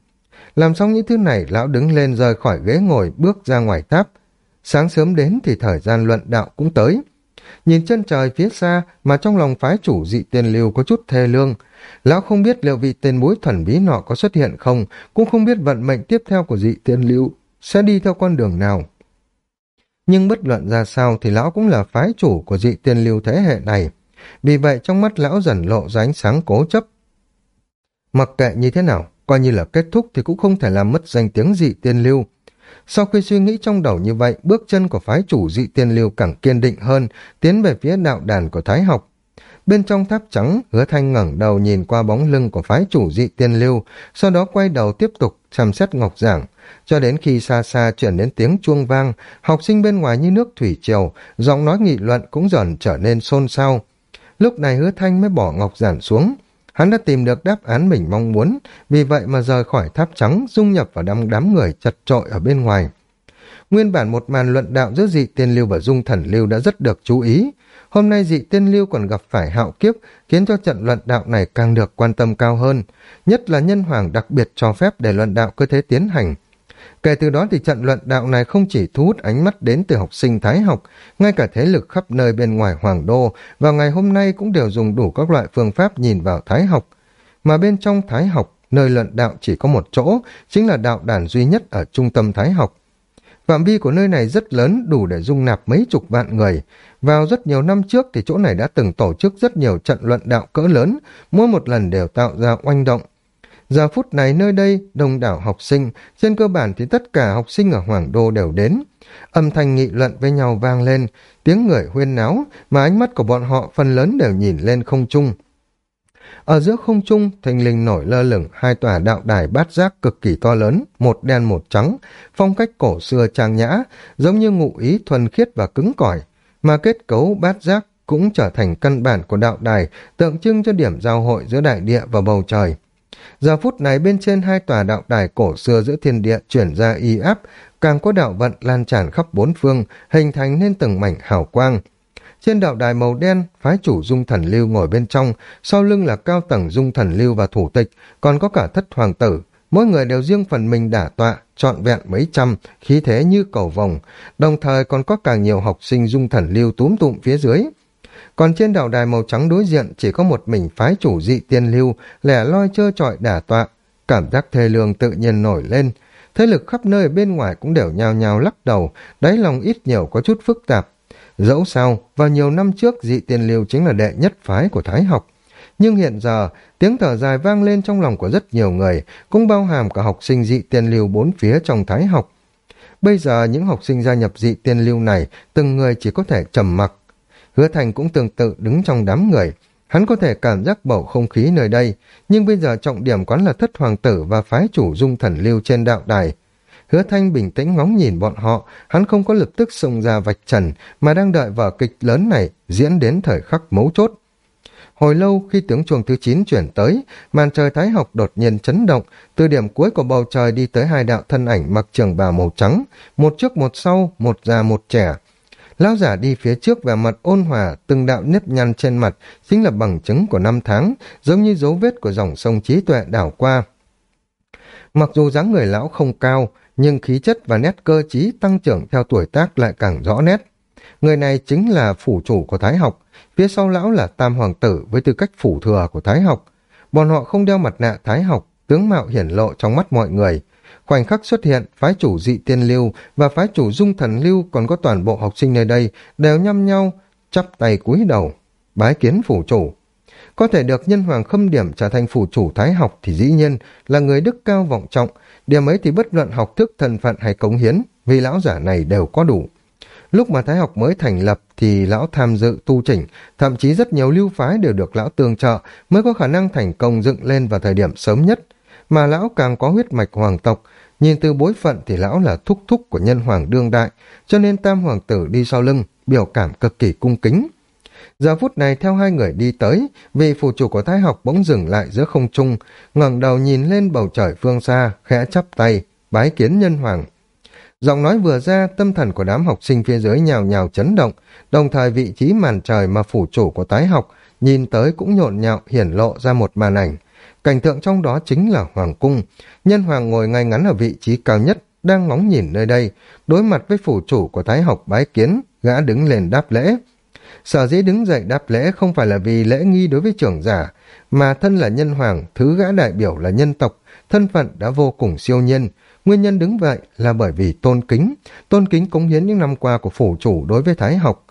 làm xong những thứ này, lão đứng lên rời khỏi ghế ngồi, bước ra ngoài tháp. Sáng sớm đến thì thời gian luận đạo cũng tới. Nhìn chân trời phía xa mà trong lòng phái chủ dị tiên lưu có chút thê lương. Lão không biết liệu vị tên bối thần bí nọ có xuất hiện không, cũng không biết vận mệnh tiếp theo của dị tiên lưu sẽ đi theo con đường nào. Nhưng bất luận ra sao thì lão cũng là phái chủ của dị tiên lưu thế hệ này. Vì vậy trong mắt lão dần lộ ra ánh sáng cố chấp. Mặc kệ như thế nào, coi như là kết thúc thì cũng không thể làm mất danh tiếng dị tiên lưu. Sau khi suy nghĩ trong đầu như vậy, bước chân của phái chủ dị tiên lưu càng kiên định hơn, tiến về phía đạo đàn của Thái học. Bên trong tháp trắng, hứa thanh ngẩng đầu nhìn qua bóng lưng của phái chủ dị tiên lưu, sau đó quay đầu tiếp tục xem xét ngọc giảng. Cho đến khi xa xa chuyển đến tiếng chuông vang, học sinh bên ngoài như nước thủy triều, giọng nói nghị luận cũng dần trở nên xôn xao. Lúc này hứa thanh mới bỏ ngọc giản xuống, Hắn đã tìm được đáp án mình mong muốn, vì vậy mà rời khỏi tháp trắng, dung nhập vào đám đám người chật trội ở bên ngoài. Nguyên bản một màn luận đạo giữa dị tiên lưu và dung thần lưu đã rất được chú ý. Hôm nay dị tiên lưu còn gặp phải hạo kiếp, khiến cho trận luận đạo này càng được quan tâm cao hơn. Nhất là nhân hoàng đặc biệt cho phép để luận đạo cơ thế tiến hành. Kể từ đó thì trận luận đạo này không chỉ thu hút ánh mắt đến từ học sinh thái học, ngay cả thế lực khắp nơi bên ngoài hoàng đô, và ngày hôm nay cũng đều dùng đủ các loại phương pháp nhìn vào thái học. Mà bên trong thái học, nơi luận đạo chỉ có một chỗ, chính là đạo đàn duy nhất ở trung tâm thái học. Phạm vi của nơi này rất lớn, đủ để dung nạp mấy chục vạn người. Vào rất nhiều năm trước thì chỗ này đã từng tổ chức rất nhiều trận luận đạo cỡ lớn, mỗi một lần đều tạo ra oanh động, Giờ phút này nơi đây, đông đảo học sinh, trên cơ bản thì tất cả học sinh ở Hoàng Đô đều đến. Âm thanh nghị luận với nhau vang lên, tiếng người huyên náo, mà ánh mắt của bọn họ phần lớn đều nhìn lên không trung. Ở giữa không trung, thanh linh nổi lơ lửng hai tòa đạo đài bát giác cực kỳ to lớn, một đen một trắng, phong cách cổ xưa trang nhã, giống như ngụ ý thuần khiết và cứng cỏi, mà kết cấu bát giác cũng trở thành căn bản của đạo đài, tượng trưng cho điểm giao hội giữa đại địa và bầu trời. Giờ phút này bên trên hai tòa đạo đài cổ xưa giữa thiên địa chuyển ra y áp, càng có đạo vận lan tràn khắp bốn phương, hình thành nên từng mảnh hào quang. Trên đạo đài màu đen, phái chủ dung thần lưu ngồi bên trong, sau lưng là cao tầng dung thần lưu và thủ tịch, còn có cả thất hoàng tử. Mỗi người đều riêng phần mình đả tọa, trọn vẹn mấy trăm, khí thế như cầu vồng, đồng thời còn có càng nhiều học sinh dung thần lưu túm tụm phía dưới. Còn trên đạo đài màu trắng đối diện chỉ có một mình phái chủ dị tiên lưu, lẻ loi trơ trọi đả tọa. Cảm giác thê lương tự nhiên nổi lên. Thế lực khắp nơi bên ngoài cũng đều nhao nhao lắc đầu, đáy lòng ít nhiều có chút phức tạp. Dẫu sao, vào nhiều năm trước dị tiên lưu chính là đệ nhất phái của Thái học. Nhưng hiện giờ, tiếng thở dài vang lên trong lòng của rất nhiều người, cũng bao hàm cả học sinh dị tiên lưu bốn phía trong Thái học. Bây giờ những học sinh gia nhập dị tiên lưu này, từng người chỉ có thể trầm mặc, Hứa Thành cũng tương tự đứng trong đám người. Hắn có thể cảm giác bầu không khí nơi đây, nhưng bây giờ trọng điểm quán là thất hoàng tử và phái chủ dung thần lưu trên đạo đài. Hứa Thanh bình tĩnh ngóng nhìn bọn họ, hắn không có lập tức xông ra vạch trần, mà đang đợi vở kịch lớn này diễn đến thời khắc mấu chốt. Hồi lâu khi tiếng chuông thứ 9 chuyển tới, màn trời thái học đột nhiên chấn động, từ điểm cuối của bầu trời đi tới hai đạo thân ảnh mặc trường bào màu trắng, một trước một sau, một già một trẻ. Lão giả đi phía trước vẻ mặt ôn hòa, từng đạo nếp nhăn trên mặt, chính là bằng chứng của năm tháng, giống như dấu vết của dòng sông trí tuệ đảo qua. Mặc dù dáng người lão không cao, nhưng khí chất và nét cơ trí tăng trưởng theo tuổi tác lại càng rõ nét. Người này chính là phủ chủ của Thái học, phía sau lão là Tam Hoàng tử với tư cách phủ thừa của Thái học. Bọn họ không đeo mặt nạ Thái học, tướng mạo hiển lộ trong mắt mọi người. Khoảnh khắc xuất hiện, phái chủ dị tiên lưu và phái chủ dung thần lưu còn có toàn bộ học sinh nơi đây đều nhăm nhau, chắp tay cúi đầu, bái kiến phủ chủ. Có thể được nhân hoàng khâm điểm trở thành phủ chủ thái học thì dĩ nhiên là người đức cao vọng trọng, điểm ấy thì bất luận học thức thân phận hay cống hiến, vì lão giả này đều có đủ. Lúc mà Thái học mới thành lập thì lão tham dự tu chỉnh, thậm chí rất nhiều lưu phái đều được lão tương trợ mới có khả năng thành công dựng lên vào thời điểm sớm nhất. Mà lão càng có huyết mạch hoàng tộc, nhìn từ bối phận thì lão là thúc thúc của nhân hoàng đương đại, cho nên tam hoàng tử đi sau lưng, biểu cảm cực kỳ cung kính. Giờ phút này theo hai người đi tới, vị phù chủ của thái học bỗng dừng lại giữa không trung, ngẩng đầu nhìn lên bầu trời phương xa, khẽ chắp tay, bái kiến nhân hoàng. Giọng nói vừa ra, tâm thần của đám học sinh phía dưới nhào nhào chấn động, đồng thời vị trí màn trời mà phủ chủ của tái học nhìn tới cũng nhộn nhạo hiển lộ ra một màn ảnh. Cảnh tượng trong đó chính là Hoàng Cung. Nhân Hoàng ngồi ngay ngắn ở vị trí cao nhất, đang ngóng nhìn nơi đây, đối mặt với phủ chủ của Thái học bái kiến, gã đứng lên đáp lễ. Sở dĩ đứng dậy đáp lễ không phải là vì lễ nghi đối với trưởng giả, mà thân là nhân hoàng, thứ gã đại biểu là nhân tộc, thân phận đã vô cùng siêu nhiên. Nguyên nhân đứng vậy là bởi vì tôn kính, tôn kính cống hiến những năm qua của phủ chủ đối với Thái học.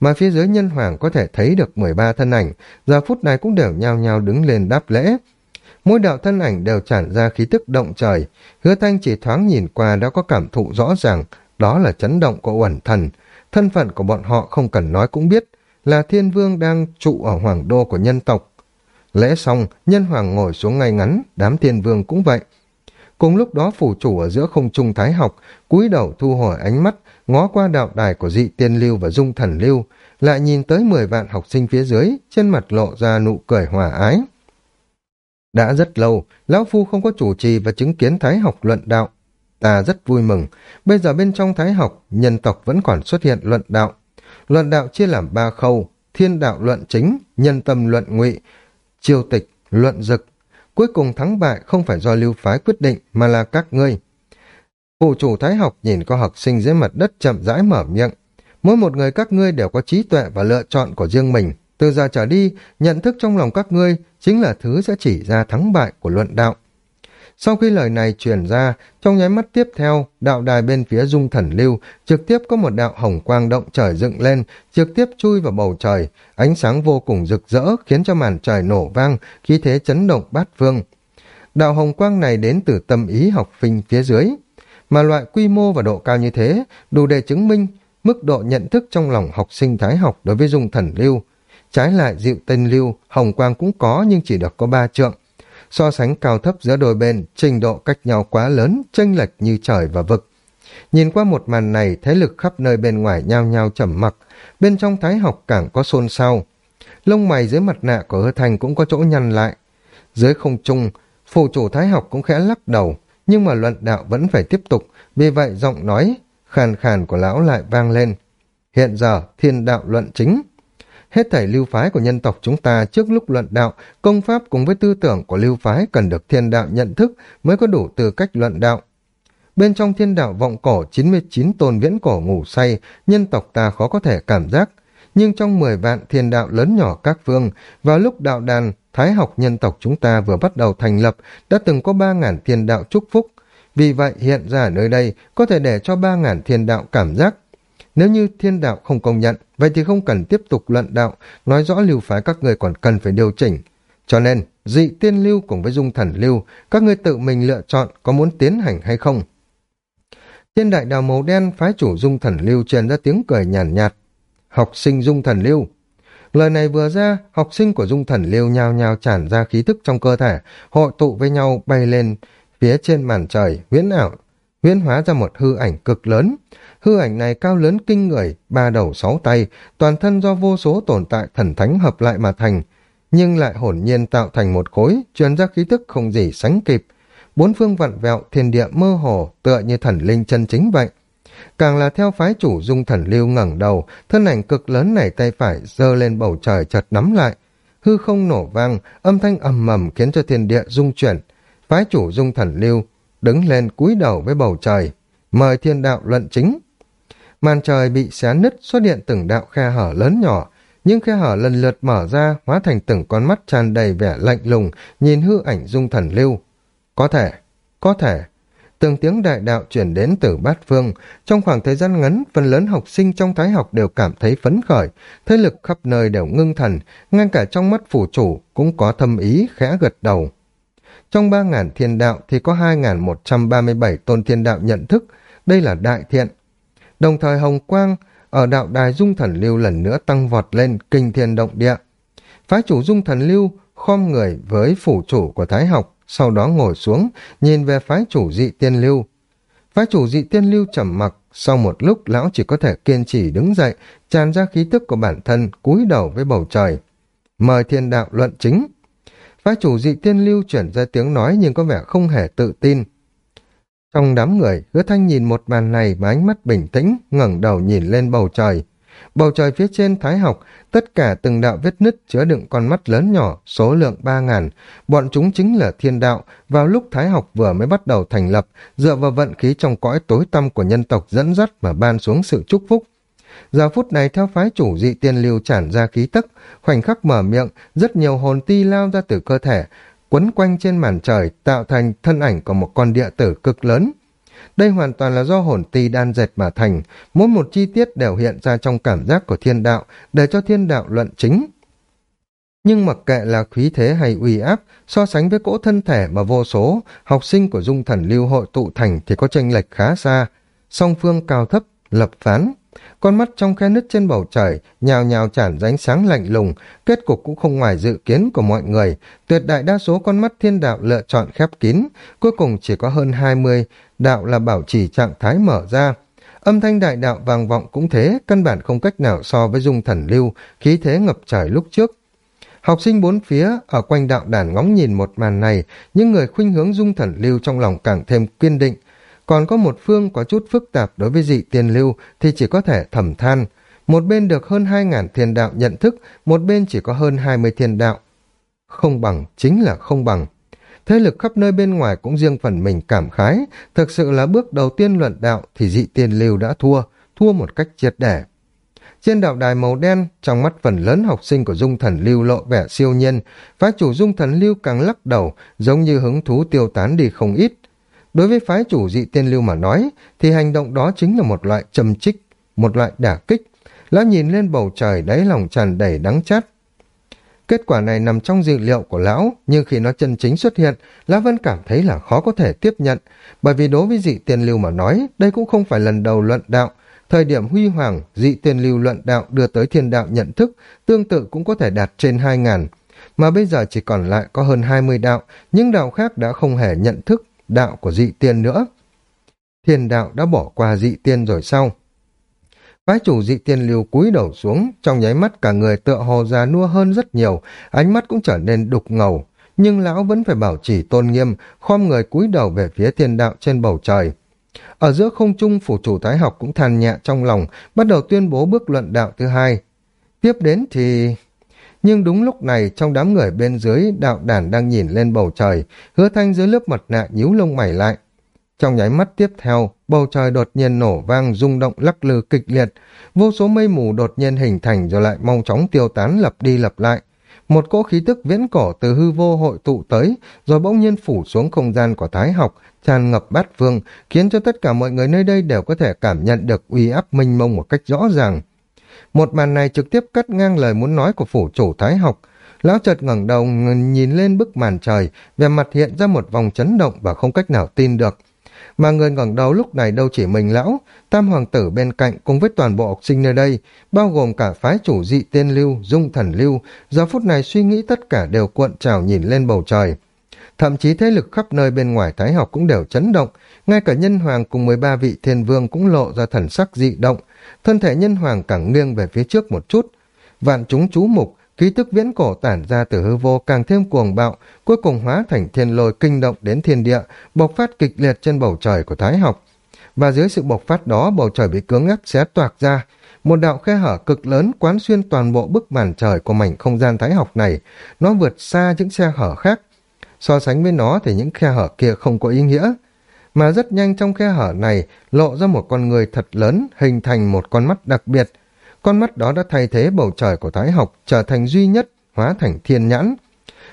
Mà phía dưới nhân hoàng có thể thấy được 13 thân ảnh, giờ phút này cũng đều nhao nhao đứng lên đáp lễ. Mỗi đạo thân ảnh đều tràn ra khí tức động trời, hứa thanh chỉ thoáng nhìn qua đã có cảm thụ rõ ràng, đó là chấn động của uẩn thần, Thân phận của bọn họ không cần nói cũng biết, là thiên vương đang trụ ở hoàng đô của nhân tộc. Lễ xong, nhân hoàng ngồi xuống ngay ngắn, đám thiên vương cũng vậy. Cùng lúc đó phủ chủ ở giữa không trung thái học, cúi đầu thu hồi ánh mắt, ngó qua đạo đài của dị tiên lưu và dung thần lưu, lại nhìn tới 10 vạn học sinh phía dưới, trên mặt lộ ra nụ cười hòa ái. Đã rất lâu, Lão Phu không có chủ trì và chứng kiến thái học luận đạo. Ta rất vui mừng, bây giờ bên trong thái học, nhân tộc vẫn còn xuất hiện luận đạo. Luận đạo chia làm ba khâu, thiên đạo luận chính, nhân tâm luận ngụy, triều tịch, luận dực. Cuối cùng thắng bại không phải do lưu phái quyết định mà là các ngươi. Phụ chủ thái học nhìn có học sinh dưới mặt đất chậm rãi mở miệng. Mỗi một người các ngươi đều có trí tuệ và lựa chọn của riêng mình. Từ giờ trở đi, nhận thức trong lòng các ngươi chính là thứ sẽ chỉ ra thắng bại của luận đạo. Sau khi lời này truyền ra, trong nháy mắt tiếp theo, đạo đài bên phía dung thần lưu trực tiếp có một đạo hồng quang động trời dựng lên, trực tiếp chui vào bầu trời, ánh sáng vô cùng rực rỡ khiến cho màn trời nổ vang, khí thế chấn động bát phương. Đạo hồng quang này đến từ tâm ý học phinh phía dưới, mà loại quy mô và độ cao như thế đủ để chứng minh mức độ nhận thức trong lòng học sinh thái học đối với dung thần lưu. Trái lại dịu tên lưu, hồng quang cũng có nhưng chỉ được có ba trượng, so sánh cao thấp giữa đôi bên, trình độ cách nhau quá lớn, chênh lệch như trời và vực. Nhìn qua một màn này, thế lực khắp nơi bên ngoài nhao nhao trầm mặc, bên trong thái học càng có xôn xao. Lông mày dưới mặt nạ của hứa thành cũng có chỗ nhăn lại. Dưới không trung, phù chủ thái học cũng khẽ lắc đầu, nhưng mà luận đạo vẫn phải tiếp tục, vì vậy giọng nói khàn khàn của lão lại vang lên. Hiện giờ, thiên đạo luận chính, Hết thảy lưu phái của nhân tộc chúng ta trước lúc luận đạo, công pháp cùng với tư tưởng của lưu phái cần được thiên đạo nhận thức mới có đủ tư cách luận đạo. Bên trong thiên đạo vọng cổ 99 tôn viễn cổ ngủ say, nhân tộc ta khó có thể cảm giác. Nhưng trong 10 vạn thiên đạo lớn nhỏ các phương, vào lúc đạo đàn, thái học nhân tộc chúng ta vừa bắt đầu thành lập, đã từng có 3.000 thiên đạo chúc phúc. Vì vậy hiện ra ở nơi đây có thể để cho 3.000 thiên đạo cảm giác nếu như thiên đạo không công nhận, vậy thì không cần tiếp tục luận đạo, nói rõ lưu phái các người còn cần phải điều chỉnh. Cho nên, dị tiên lưu cùng với dung thần lưu, các ngươi tự mình lựa chọn có muốn tiến hành hay không. thiên đại đào màu đen, phái chủ dung thần lưu truyền ra tiếng cười nhàn nhạt, nhạt. Học sinh dung thần lưu. Lời này vừa ra, học sinh của dung thần lưu nhao nhao tràn ra khí thức trong cơ thể, hội tụ với nhau bay lên phía trên màn trời, huyễn ảo, huyễn hóa ra một hư ảnh cực lớn. Hư ảnh này cao lớn kinh người, ba đầu sáu tay, toàn thân do vô số tồn tại thần thánh hợp lại mà thành. nhưng lại hồn nhiên tạo thành một khối, truyền ra khí tức không gì sánh kịp. Bốn phương vặn vẹo, thiên địa mơ hồ, tựa như thần linh chân chính vậy. Càng là theo phái chủ dung thần lưu ngẩng đầu, thân ảnh cực lớn này tay phải giơ lên bầu trời chợt nắm lại. Hư không nổ vang, âm thanh ầm mầm khiến cho thiên địa rung chuyển. Phái chủ dung thần lưu đứng lên cúi đầu với bầu trời, mời thiên đạo luận chính. Màn trời bị xé nứt xuất hiện từng đạo khe hở lớn nhỏ, những khe hở lần lượt mở ra hóa thành từng con mắt tràn đầy vẻ lạnh lùng nhìn hư ảnh dung thần lưu. Có thể, có thể, từng tiếng đại đạo chuyển đến từ bát phương. Trong khoảng thời gian ngắn, phần lớn học sinh trong thái học đều cảm thấy phấn khởi, thế lực khắp nơi đều ngưng thần, ngay cả trong mắt phủ chủ cũng có thâm ý khẽ gật đầu. Trong ba ngàn thiên đạo thì có hai ngàn một trăm ba mươi bảy tôn thiên đạo nhận thức, đây là đại thiện. Đồng thời Hồng Quang ở đạo đài dung thần lưu lần nữa tăng vọt lên kinh thiên động địa. Phái chủ dung thần lưu khom người với phủ chủ của Thái học, sau đó ngồi xuống, nhìn về phái chủ dị tiên lưu. Phái chủ dị tiên lưu trầm mặc, sau một lúc lão chỉ có thể kiên trì đứng dậy, tràn ra khí tức của bản thân, cúi đầu với bầu trời. Mời thiên đạo luận chính. Phái chủ dị tiên lưu chuyển ra tiếng nói nhưng có vẻ không hề tự tin. Trong đám người, hứa thanh nhìn một màn này và ánh mắt bình tĩnh, ngẩng đầu nhìn lên bầu trời. Bầu trời phía trên thái học, tất cả từng đạo vết nứt chứa đựng con mắt lớn nhỏ, số lượng ba ngàn. Bọn chúng chính là thiên đạo, vào lúc thái học vừa mới bắt đầu thành lập, dựa vào vận khí trong cõi tối tăm của nhân tộc dẫn dắt mà ban xuống sự chúc phúc. Giờ phút này theo phái chủ dị tiên lưu tràn ra khí tức, khoảnh khắc mở miệng, rất nhiều hồn ti lao ra từ cơ thể, quấn quanh trên màn trời tạo thành thân ảnh của một con địa tử cực lớn. Đây hoàn toàn là do hồn ti đan dệt mà thành, mỗi một chi tiết đều hiện ra trong cảm giác của thiên đạo, để cho thiên đạo luận chính. Nhưng mặc kệ là khí thế hay uy áp, so sánh với cỗ thân thể mà vô số, học sinh của dung thần lưu hội tụ thành thì có tranh lệch khá xa, song phương cao thấp, lập phán. Con mắt trong khe nứt trên bầu trời, nhào nhào tràn ránh sáng lạnh lùng, kết cục cũng không ngoài dự kiến của mọi người. Tuyệt đại đa số con mắt thiên đạo lựa chọn khép kín, cuối cùng chỉ có hơn 20, đạo là bảo trì trạng thái mở ra. Âm thanh đại đạo vang vọng cũng thế, căn bản không cách nào so với dung thần lưu, khí thế ngập trời lúc trước. Học sinh bốn phía ở quanh đạo đàn ngóng nhìn một màn này, những người khuynh hướng dung thần lưu trong lòng càng thêm kiên định, còn có một phương có chút phức tạp đối với dị tiên lưu thì chỉ có thể thầm than. Một bên được hơn hai ngàn thiên đạo nhận thức, một bên chỉ có hơn hai mươi thiên đạo. Không bằng, chính là không bằng. Thế lực khắp nơi bên ngoài cũng riêng phần mình cảm khái, thực sự là bước đầu tiên luận đạo thì dị tiên lưu đã thua, thua một cách triệt để. Trên đạo đài màu đen, trong mắt phần lớn học sinh của dung thần lưu lộ vẻ siêu nhiên, phá chủ dung thần lưu càng lắc đầu, giống như hứng thú tiêu tán đi không ít. Đối với phái chủ dị tiên lưu mà nói, thì hành động đó chính là một loại trầm trích, một loại đả kích. Lão nhìn lên bầu trời đáy lòng tràn đầy đắng chát. Kết quả này nằm trong dự liệu của lão, nhưng khi nó chân chính xuất hiện, lão vẫn cảm thấy là khó có thể tiếp nhận, bởi vì đối với dị tiên lưu mà nói, đây cũng không phải lần đầu luận đạo. Thời điểm huy hoàng, dị tiên lưu luận đạo đưa tới thiên đạo nhận thức, tương tự cũng có thể đạt trên 2.000. Mà bây giờ chỉ còn lại có hơn 20 đạo, nhưng đạo khác đã không hề nhận thức, đạo của dị tiên nữa. Thiên đạo đã bỏ qua dị tiên rồi sao? Phái chủ dị tiên lưu cúi đầu xuống, trong nháy mắt cả người tựa hồ già nua hơn rất nhiều, ánh mắt cũng trở nên đục ngầu, nhưng lão vẫn phải bảo trì tôn nghiêm, khom người cúi đầu về phía thiên đạo trên bầu trời. Ở giữa không trung phủ chủ thái học cũng than nhẹ trong lòng, bắt đầu tuyên bố bước luận đạo thứ hai. Tiếp đến thì... Nhưng đúng lúc này, trong đám người bên dưới, đạo đàn đang nhìn lên bầu trời, hứa thanh dưới lớp mặt nạ nhíu lông mày lại. Trong nháy mắt tiếp theo, bầu trời đột nhiên nổ vang rung động lắc lư kịch liệt, vô số mây mù đột nhiên hình thành rồi lại mau chóng tiêu tán lập đi lập lại. Một cỗ khí tức viễn cổ từ hư vô hội tụ tới, rồi bỗng nhiên phủ xuống không gian của thái học, tràn ngập bát phương, khiến cho tất cả mọi người nơi đây đều có thể cảm nhận được uy áp minh mông một cách rõ ràng. Một màn này trực tiếp cắt ngang lời muốn nói của phủ chủ thái học. Lão chợt ngẩng đầu nhìn lên bức màn trời, về mặt hiện ra một vòng chấn động và không cách nào tin được. Mà người ngẩng đầu lúc này đâu chỉ mình lão, tam hoàng tử bên cạnh cùng với toàn bộ học sinh nơi đây, bao gồm cả phái chủ dị tên lưu, dung thần lưu, giờ phút này suy nghĩ tất cả đều cuộn trào nhìn lên bầu trời. Thậm chí thế lực khắp nơi bên ngoài thái học cũng đều chấn động, ngay cả nhân hoàng cùng 13 vị thiên vương cũng lộ ra thần sắc dị động, thân thể nhân hoàng càng nghiêng về phía trước một chút. Vạn chúng chú mục, khí tức viễn cổ tản ra từ hư vô càng thêm cuồng bạo, cuối cùng hóa thành thiên lôi kinh động đến thiên địa, bộc phát kịch liệt trên bầu trời của Thái học. Và dưới sự bộc phát đó, bầu trời bị cứng ngắc xé toạc ra, một đạo khe hở cực lớn quán xuyên toàn bộ bức màn trời của mảnh không gian thái học này, nó vượt xa những khe hở khác. So sánh với nó thì những khe hở kia không có ý nghĩa. Mà rất nhanh trong khe hở này lộ ra một con người thật lớn hình thành một con mắt đặc biệt. Con mắt đó đã thay thế bầu trời của thái học trở thành duy nhất, hóa thành thiên nhãn.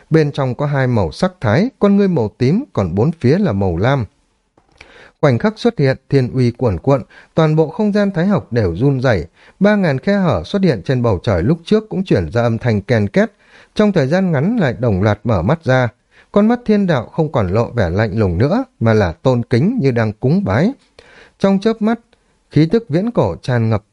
Bên trong có hai màu sắc thái, con ngươi màu tím, còn bốn phía là màu lam. Khoảnh khắc xuất hiện, thiên uy cuồn cuộn, toàn bộ không gian thái học đều run rẩy. Ba ngàn khe hở xuất hiện trên bầu trời lúc trước cũng chuyển ra âm thanh ken két. Trong thời gian ngắn lại đồng loạt mở mắt ra. Con mắt thiên đạo không còn lộ vẻ lạnh lùng nữa, mà là tôn kính như đang cúng bái. Trong chớp mắt, khí tức viễn cổ tràn ngập.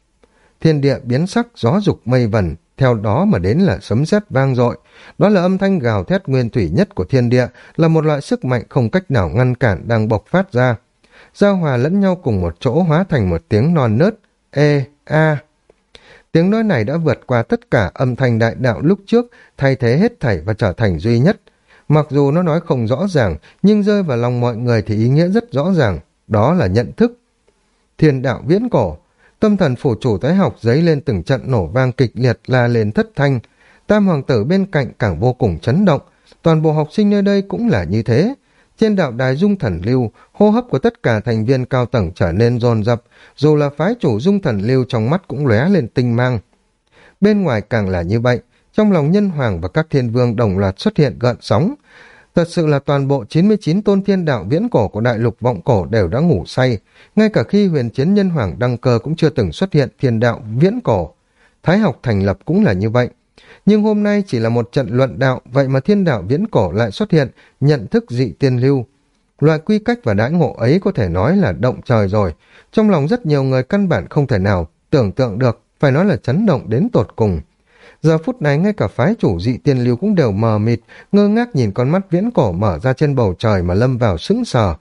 Thiên địa biến sắc, gió dục mây vần, theo đó mà đến là sấm sét vang dội. Đó là âm thanh gào thét nguyên thủy nhất của thiên địa, là một loại sức mạnh không cách nào ngăn cản đang bộc phát ra giao hòa lẫn nhau cùng một chỗ hóa thành một tiếng non nớt, e, a. Tiếng nói này đã vượt qua tất cả âm thanh đại đạo lúc trước, thay thế hết thảy và trở thành duy nhất. Mặc dù nó nói không rõ ràng, nhưng rơi vào lòng mọi người thì ý nghĩa rất rõ ràng, đó là nhận thức. Thiên đạo viễn cổ, tâm thần phủ chủ tái học giấy lên từng trận nổ vang kịch liệt la lên thất thanh. Tam hoàng tử bên cạnh càng vô cùng chấn động, toàn bộ học sinh nơi đây cũng là như thế. Trên đạo đài dung thần lưu, hô hấp của tất cả thành viên cao tầng trở nên dồn dập, dù là phái chủ dung thần lưu trong mắt cũng lóe lên tinh mang. Bên ngoài càng là như vậy, trong lòng nhân hoàng và các thiên vương đồng loạt xuất hiện gợn sóng. Thật sự là toàn bộ 99 tôn thiên đạo viễn cổ của đại lục vọng cổ đều đã ngủ say, ngay cả khi huyền chiến nhân hoàng đăng cơ cũng chưa từng xuất hiện thiên đạo viễn cổ. Thái học thành lập cũng là như vậy. Nhưng hôm nay chỉ là một trận luận đạo, vậy mà thiên đạo viễn cổ lại xuất hiện, nhận thức dị tiên lưu. Loại quy cách và đãi ngộ ấy có thể nói là động trời rồi. Trong lòng rất nhiều người căn bản không thể nào tưởng tượng được, phải nói là chấn động đến tột cùng. Giờ phút này ngay cả phái chủ dị tiên lưu cũng đều mờ mịt, ngơ ngác nhìn con mắt viễn cổ mở ra trên bầu trời mà lâm vào sững sờ.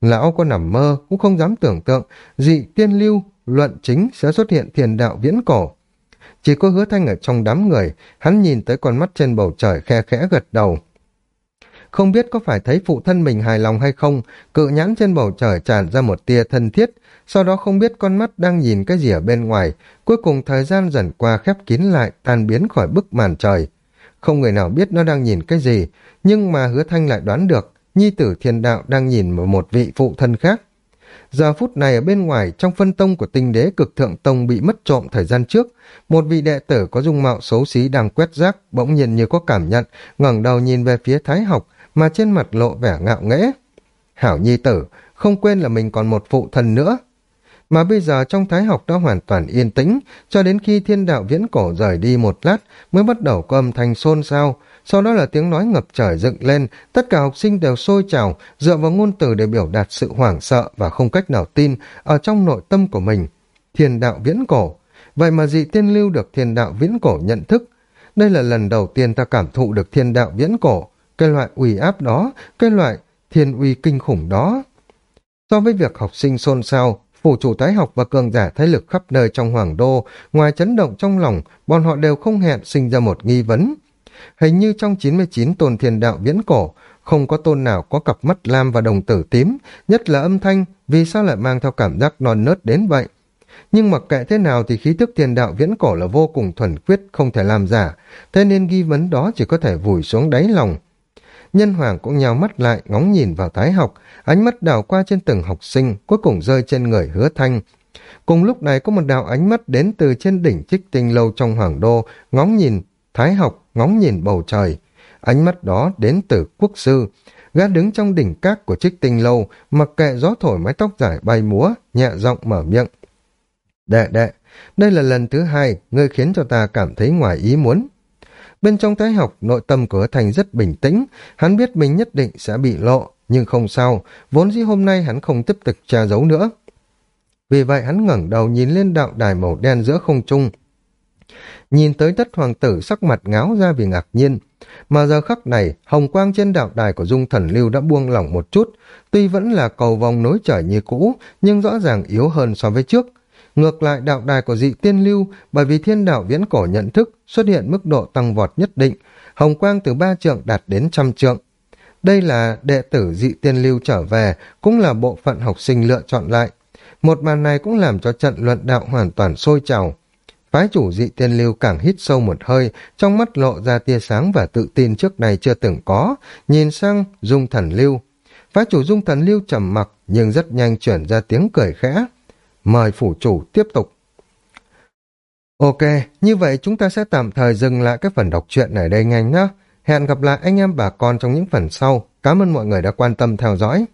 Lão có nằm mơ, cũng không dám tưởng tượng, dị tiên lưu, luận chính sẽ xuất hiện thiền đạo viễn cổ. Chỉ có hứa thanh ở trong đám người, hắn nhìn tới con mắt trên bầu trời khe khẽ gật đầu. Không biết có phải thấy phụ thân mình hài lòng hay không, cự nhãn trên bầu trời tràn ra một tia thân thiết, sau đó không biết con mắt đang nhìn cái gì ở bên ngoài, cuối cùng thời gian dần qua khép kín lại, tan biến khỏi bức màn trời. Không người nào biết nó đang nhìn cái gì, nhưng mà hứa thanh lại đoán được, nhi tử thiên đạo đang nhìn vào một vị phụ thân khác. Giờ phút này ở bên ngoài, trong phân tông của tinh đế cực thượng tông bị mất trộm thời gian trước, một vị đệ tử có dung mạo xấu xí đang quét rác, bỗng nhiên như có cảm nhận, ngẩng đầu nhìn về phía thái học, mà trên mặt lộ vẻ ngạo nghễ. Hảo nhi tử, không quên là mình còn một phụ thần nữa. Mà bây giờ trong thái học đã hoàn toàn yên tĩnh, cho đến khi thiên đạo viễn cổ rời đi một lát mới bắt đầu có âm thanh xôn xao, sau đó là tiếng nói ngập trời dựng lên, tất cả học sinh đều sôi trào, dựa vào ngôn từ để biểu đạt sự hoảng sợ và không cách nào tin ở trong nội tâm của mình. Thiên đạo viễn cổ, vậy mà dị tiên lưu được thiên đạo viễn cổ nhận thức. Đây là lần đầu tiên ta cảm thụ được thiên đạo viễn cổ, cái loại uy áp đó, cái loại thiên uy kinh khủng đó. So với việc học sinh xôn xao, phủ chủ tái học và cường giả thế lực khắp nơi trong hoàng đô, ngoài chấn động trong lòng, bọn họ đều không hẹn sinh ra một nghi vấn. Hình như trong 99 tôn thiên đạo viễn cổ, không có tôn nào có cặp mắt lam và đồng tử tím, nhất là âm thanh, vì sao lại mang theo cảm giác non nớt đến vậy? Nhưng mặc kệ thế nào thì khí thức thiên đạo viễn cổ là vô cùng thuần quyết, không thể làm giả, thế nên nghi vấn đó chỉ có thể vùi xuống đáy lòng. Nhân hoàng cũng nhào mắt lại, ngóng nhìn vào thái học, ánh mắt đảo qua trên từng học sinh, cuối cùng rơi trên người hứa thanh. Cùng lúc này có một đạo ánh mắt đến từ trên đỉnh trích tinh lâu trong hoàng đô, ngóng nhìn thái học, ngóng nhìn bầu trời. Ánh mắt đó đến từ quốc sư. Gã đứng trong đỉnh cát của trích tinh lâu, mặc kệ gió thổi mái tóc dài bay múa, nhẹ giọng mở miệng. Đệ đệ, đây là lần thứ hai, ngươi khiến cho ta cảm thấy ngoài ý muốn. Bên trong thái học, nội tâm của Thành rất bình tĩnh, hắn biết mình nhất định sẽ bị lộ, nhưng không sao, vốn dĩ hôm nay hắn không tiếp tục tra giấu nữa. Vì vậy hắn ngẩng đầu nhìn lên đạo đài màu đen giữa không trung. Nhìn tới tất hoàng tử sắc mặt ngáo ra vì ngạc nhiên. Mà giờ khắc này, hồng quang trên đạo đài của dung thần lưu đã buông lỏng một chút, tuy vẫn là cầu vòng nối trời như cũ, nhưng rõ ràng yếu hơn so với trước. Ngược lại đạo đài của dị tiên lưu bởi vì thiên đạo viễn cổ nhận thức xuất hiện mức độ tăng vọt nhất định, hồng quang từ ba trượng đạt đến trăm trượng. Đây là đệ tử dị tiên lưu trở về, cũng là bộ phận học sinh lựa chọn lại. Một màn này cũng làm cho trận luận đạo hoàn toàn sôi trào. Phái chủ dị tiên lưu càng hít sâu một hơi, trong mắt lộ ra tia sáng và tự tin trước này chưa từng có, nhìn sang dung thần lưu. Phái chủ dung thần lưu trầm mặc nhưng rất nhanh chuyển ra tiếng cười khẽ. Mời phủ chủ tiếp tục. Ok, như vậy chúng ta sẽ tạm thời dừng lại cái phần đọc truyện ở đây nhanh nhé. Hẹn gặp lại anh em bà con trong những phần sau. Cảm ơn mọi người đã quan tâm theo dõi.